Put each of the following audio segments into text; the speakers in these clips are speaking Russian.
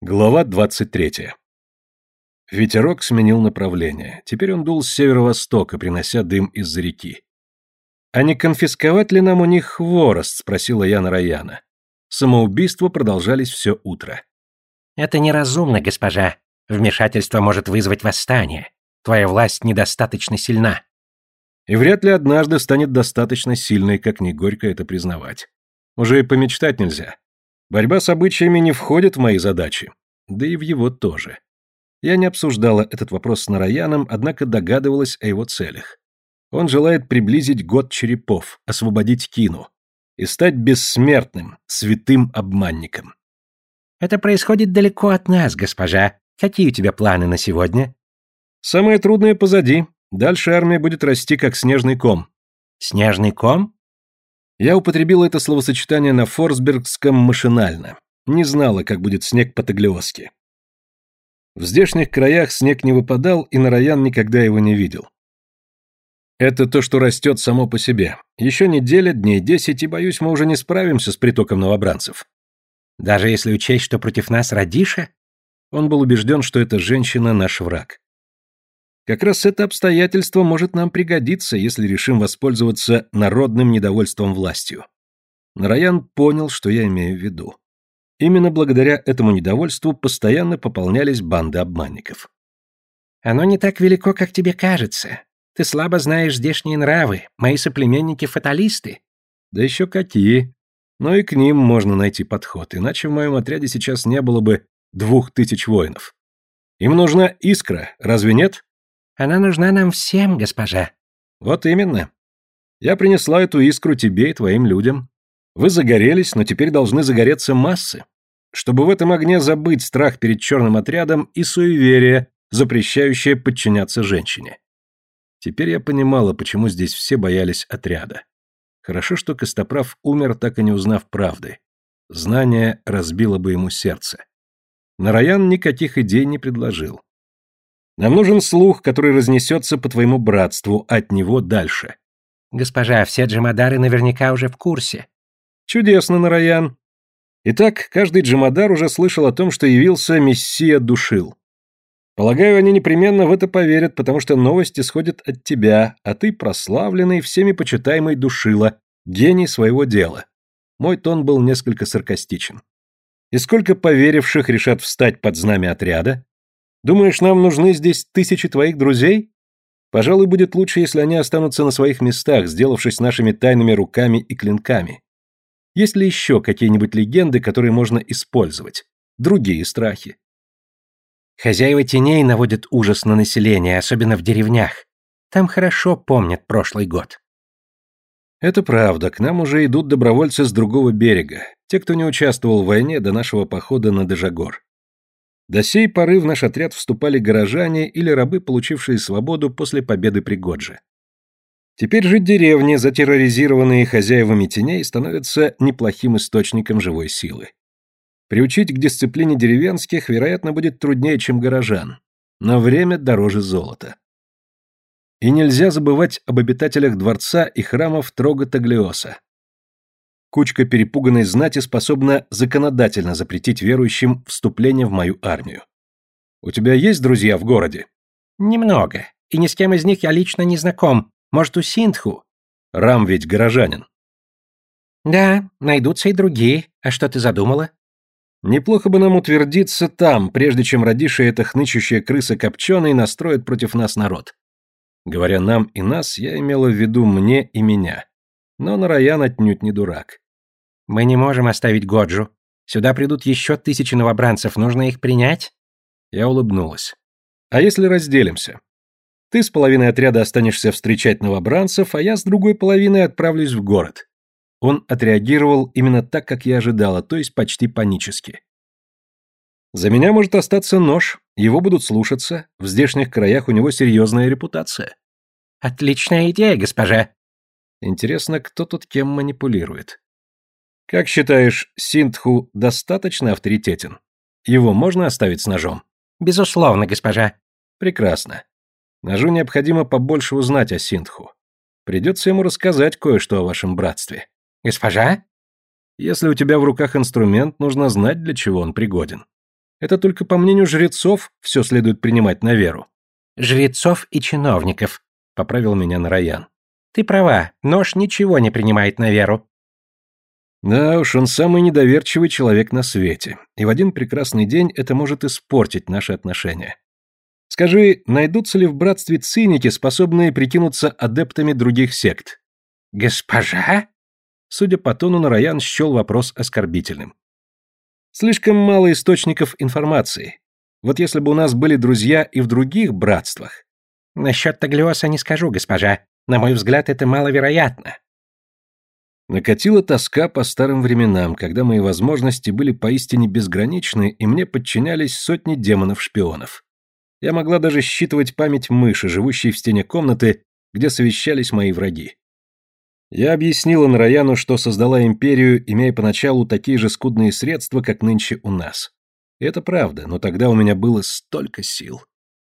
Глава 23. Ветерок сменил направление. Теперь он дул с северо-востока, принося дым из-за реки. «А не конфисковать ли нам у них хворост?» — спросила я Нараяна. Самоубийства продолжались все утро. «Это неразумно, госпожа. Вмешательство может вызвать восстание. Твоя власть недостаточно сильна». И вряд ли однажды станет достаточно сильной, как ни горько это признавать. Уже и помечтать нельзя. Борьба с обычаями не входит в мои задачи, да и в его тоже. Я не обсуждала этот вопрос с Нараяном, однако догадывалась о его целях. Он желает приблизить год черепов, освободить Кину и стать бессмертным, святым обманником. «Это происходит далеко от нас, госпожа. Какие у тебя планы на сегодня?» «Самое трудное позади. Дальше армия будет расти, как снежный ком». «Снежный ком?» Я употребил это словосочетание на Форсбергском машинально. Не знала, как будет снег по-таглиоски. В здешних краях снег не выпадал, и Нараян никогда его не видел. Это то, что растет само по себе. Еще неделя, дней десять, и, боюсь, мы уже не справимся с притоком новобранцев. Даже если учесть, что против нас Радиша? Он был убежден, что эта женщина наш враг. Как раз это обстоятельство может нам пригодиться, если решим воспользоваться народным недовольством властью. Нараян понял, что я имею в виду. Именно благодаря этому недовольству постоянно пополнялись банды обманников. «Оно не так велико, как тебе кажется. Ты слабо знаешь здешние нравы, мои соплеменники — фаталисты». «Да еще какие. Но и к ним можно найти подход, иначе в моем отряде сейчас не было бы двух тысяч воинов. Им нужна искра, разве нет?» Она нужна нам всем, госпожа. Вот именно. Я принесла эту искру тебе и твоим людям. Вы загорелись, но теперь должны загореться массы. Чтобы в этом огне забыть страх перед черным отрядом и суеверие, запрещающее подчиняться женщине. Теперь я понимала, почему здесь все боялись отряда. Хорошо, что Костоправ умер, так и не узнав правды. Знание разбило бы ему сердце. Нараян никаких идей не предложил. Нам нужен слух, который разнесется по твоему братству, от него дальше. Госпожа, все джамадары наверняка уже в курсе. Чудесно, Нараян. Итак, каждый джамадар уже слышал о том, что явился Мессия Душил. Полагаю, они непременно в это поверят, потому что новость исходит от тебя, а ты прославленный, всеми почитаемый Душила, гений своего дела. Мой тон был несколько саркастичен. И сколько поверивших решат встать под знамя отряда? Думаешь, нам нужны здесь тысячи твоих друзей? Пожалуй, будет лучше, если они останутся на своих местах, сделавшись нашими тайными руками и клинками. Есть ли еще какие-нибудь легенды, которые можно использовать? Другие страхи? Хозяева теней наводят ужас на население, особенно в деревнях. Там хорошо помнят прошлый год. Это правда, к нам уже идут добровольцы с другого берега, те, кто не участвовал в войне до нашего похода на Дежагор. До сей поры в наш отряд вступали горожане или рабы, получившие свободу после победы при Годже. Теперь же деревни, затерроризированные хозяевами теней, становятся неплохим источником живой силы. Приучить к дисциплине деревенских, вероятно, будет труднее, чем горожан, но время дороже золота. И нельзя забывать об обитателях дворца и храмов Трога-Таглиоса. Кучка перепуганной знати способна законодательно запретить верующим вступление в мою армию. У тебя есть друзья в городе? Немного. И ни с кем из них я лично не знаком. Может, у Синтху? Рам ведь горожанин. Да, найдутся и другие. А что ты задумала? Неплохо бы нам утвердиться там, прежде чем родиша эта хнычущая крыса копченый настроит против нас народ. Говоря нам и нас, я имела в виду мне и меня. Но Нараян отнюдь не дурак. «Мы не можем оставить Годжу. Сюда придут еще тысячи новобранцев, нужно их принять?» Я улыбнулась. «А если разделимся? Ты с половиной отряда останешься встречать новобранцев, а я с другой половиной отправлюсь в город». Он отреагировал именно так, как я ожидала, то есть почти панически. «За меня может остаться нож, его будут слушаться, в здешних краях у него серьезная репутация». «Отличная идея, госпожа», Интересно, кто тут кем манипулирует? Как считаешь, Синтху достаточно авторитетен? Его можно оставить с ножом? Безусловно, госпожа. Прекрасно. Ножу необходимо побольше узнать о Синтху. Придется ему рассказать кое-что о вашем братстве. Госпожа? Если у тебя в руках инструмент, нужно знать, для чего он пригоден. Это только по мнению жрецов все следует принимать на веру. Жрецов и чиновников, поправил меня Нараян. Ты права, нож ничего не принимает на веру. Да уж, он самый недоверчивый человек на свете, и в один прекрасный день это может испортить наши отношения. Скажи, найдутся ли в братстве циники, способные прикинуться адептами других сект? Госпожа? Судя по тону, Нараян счел вопрос оскорбительным. Слишком мало источников информации. Вот если бы у нас были друзья и в других братствах. Насчет Таглиоса не скажу, госпожа. На мой взгляд, это маловероятно. Накатила тоска по старым временам, когда мои возможности были поистине безграничны, и мне подчинялись сотни демонов-шпионов. Я могла даже считывать память мыши, живущей в стене комнаты, где совещались мои враги. Я объяснила Нараяну, что создала империю, имея поначалу такие же скудные средства, как нынче у нас. Это правда, но тогда у меня было столько сил.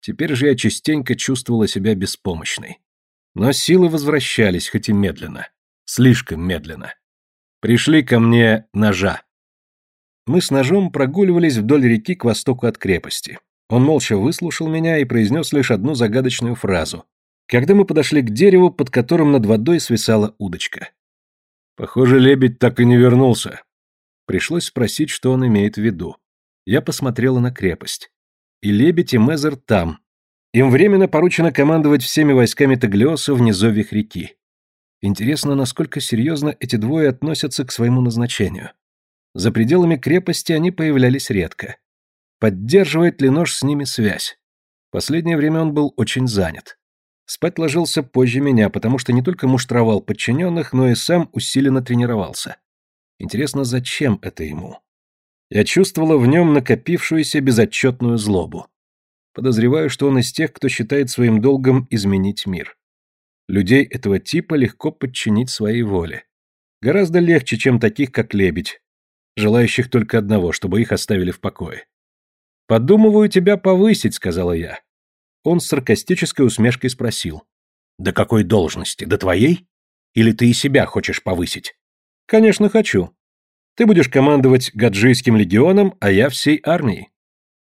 Теперь же я частенько чувствовала себя беспомощной. Но силы возвращались, хоть и медленно. Слишком медленно. Пришли ко мне ножа. Мы с ножом прогуливались вдоль реки к востоку от крепости. Он молча выслушал меня и произнес лишь одну загадочную фразу. Когда мы подошли к дереву, под которым над водой свисала удочка. Похоже, лебедь так и не вернулся. Пришлось спросить, что он имеет в виду. Я посмотрела на крепость. И лебедь, и Мезер там. Им временно поручено командовать всеми войсками Таглиоса в низовьях реки. Интересно, насколько серьезно эти двое относятся к своему назначению. За пределами крепости они появлялись редко. Поддерживает ли нож с ними связь? Последнее время он был очень занят. Спать ложился позже меня, потому что не только муштровал подчиненных, но и сам усиленно тренировался. Интересно, зачем это ему? Я чувствовала в нем накопившуюся безотчетную злобу. Подозреваю, что он из тех, кто считает своим долгом изменить мир. Людей этого типа легко подчинить своей воле. Гораздо легче, чем таких, как лебедь, желающих только одного, чтобы их оставили в покое. «Подумываю тебя повысить», — сказала я. Он с саркастической усмешкой спросил. «До какой должности? До твоей? Или ты и себя хочешь повысить?» «Конечно, хочу. Ты будешь командовать Гаджийским легионом, а я всей армией.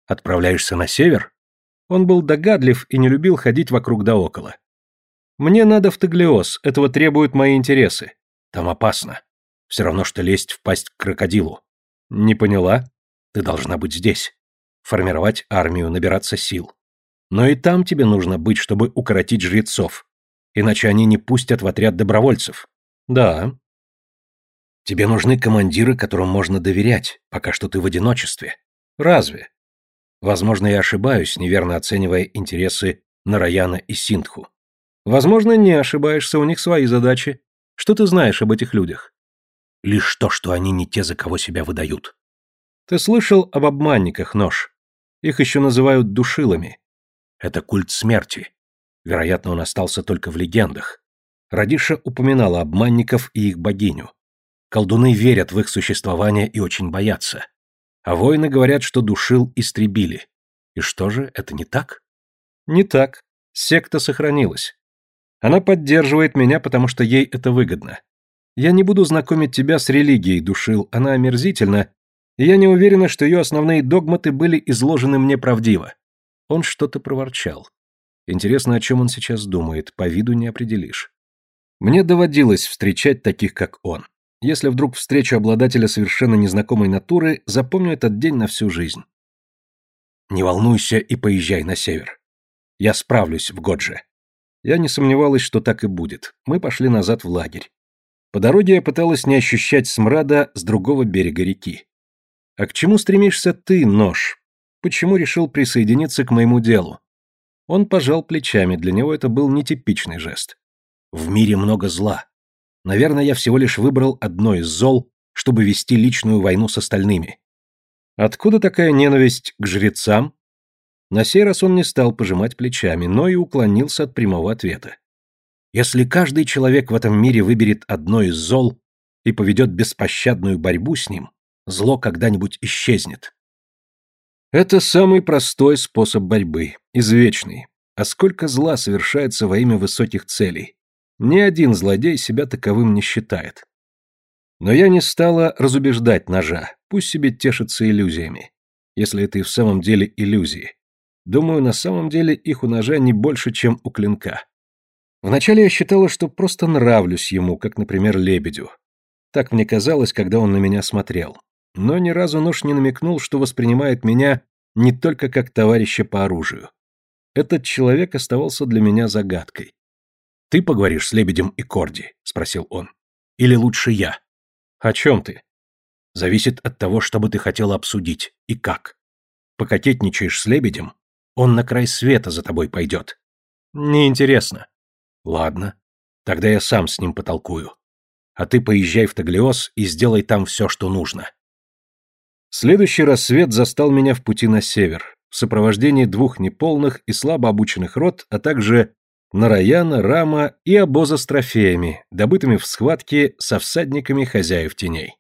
Отправляешься на север?» Он был догадлив и не любил ходить вокруг да около. Мне надо в Таглиос, этого требуют мои интересы. Там опасно. Все равно, что лезть в пасть к крокодилу. Не поняла? Ты должна быть здесь. Формировать армию, набираться сил. Но и там тебе нужно быть, чтобы укоротить жрецов. Иначе они не пустят в отряд добровольцев. Да. Тебе нужны командиры, которым можно доверять, пока что ты в одиночестве. Разве? Возможно, я ошибаюсь, неверно оценивая интересы Нараяна и Синдху. Возможно, не ошибаешься, у них свои задачи. Что ты знаешь об этих людях? Лишь то, что они не те, за кого себя выдают. Ты слышал об обманниках, Нож? Их еще называют душилами. Это культ смерти. Вероятно, он остался только в легендах. Радиша упоминала обманников и их богиню. Колдуны верят в их существование и очень боятся. А воины говорят, что душил истребили. И что же, это не так? Не так. Секта сохранилась. Она поддерживает меня, потому что ей это выгодно. Я не буду знакомить тебя с религией, душил, она омерзительна, и я не уверена, что ее основные догматы были изложены мне правдиво. Он что-то проворчал. Интересно, о чем он сейчас думает, по виду не определишь. Мне доводилось встречать таких, как он. Если вдруг встречу обладателя совершенно незнакомой натуры, запомню этот день на всю жизнь. Не волнуйся и поезжай на север. Я справлюсь в Годже. Я не сомневалась, что так и будет. Мы пошли назад в лагерь. По дороге я пыталась не ощущать смрада с другого берега реки. А к чему стремишься ты, нож? Почему решил присоединиться к моему делу? Он пожал плечами, для него это был нетипичный жест. В мире много зла. Наверное, я всего лишь выбрал одно из зол, чтобы вести личную войну с остальными. Откуда такая ненависть к жрецам? На сей раз он не стал пожимать плечами, но и уклонился от прямого ответа. Если каждый человек в этом мире выберет одно из зол и поведет беспощадную борьбу с ним, зло когда-нибудь исчезнет. Это самый простой способ борьбы, извечный. А сколько зла совершается во имя высоких целей? Ни один злодей себя таковым не считает. Но я не стала разубеждать ножа, пусть себе тешится иллюзиями. если это и в самом деле иллюзии. Думаю, на самом деле их у ножа не больше, чем у клинка. Вначале я считала, что просто нравлюсь ему, как, например, лебедю. Так мне казалось, когда он на меня смотрел. Но ни разу нож не намекнул, что воспринимает меня не только как товарища по оружию. Этот человек оставался для меня загадкой. «Ты поговоришь с Лебедем и Корди?» — спросил он. «Или лучше я?» «О чем ты?» «Зависит от того, что бы ты хотела обсудить и как. Пококетничаешь с Лебедем, он на край света за тобой пойдет». «Неинтересно». «Ладно, тогда я сам с ним потолкую. А ты поезжай в Таглиоз и сделай там все, что нужно». Следующий рассвет застал меня в пути на север, в сопровождении двух неполных и слабо обученных рот, а также Нараяна, Рама и обоза с трофеями, добытыми в схватке со всадниками хозяев теней.